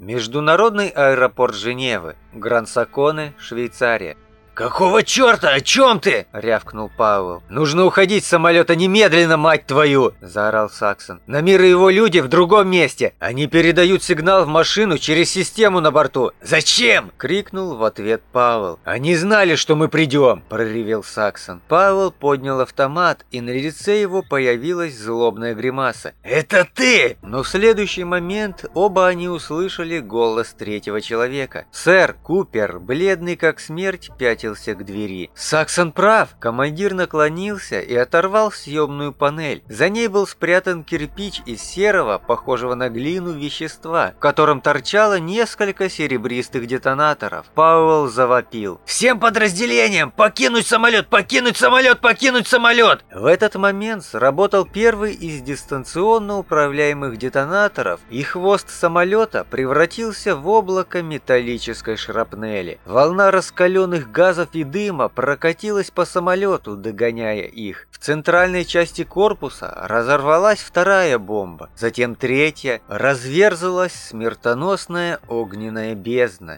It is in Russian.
Международный аэропорт Женевы, Гранд-Саконе, Швейцария. «Какого черта? О чем ты?» — рявкнул Пауэлл. «Нужно уходить с самолета немедленно, мать твою!» — заорал Саксон. «На мир и его люди в другом месте! Они передают сигнал в машину через систему на борту!» «Зачем?» — крикнул в ответ Пауэлл. «Они знали, что мы придем!» — проревел Саксон. Пауэлл поднял автомат, и на лице его появилась злобная гримаса. «Это ты!» Но в следующий момент оба они услышали голос третьего человека. Сэр Купер, бледный как смерть, пятил бросился к двери. Саксон прав! Командир наклонился и оторвал съемную панель. За ней был спрятан кирпич из серого, похожего на глину вещества, в котором торчало несколько серебристых детонаторов. Пауэлл завопил. «Всем подразделениям! Покинуть самолет! Покинуть самолет! Покинуть самолет!» В этот момент сработал первый из дистанционно управляемых детонаторов, и хвост самолета превратился в облако металлической шрапнели. Волна раскаленных газов газов и дыма прокатилась по самолету, догоняя их. В центральной части корпуса разорвалась вторая бомба, затем третья, разверзалась смертоносная огненная бездна.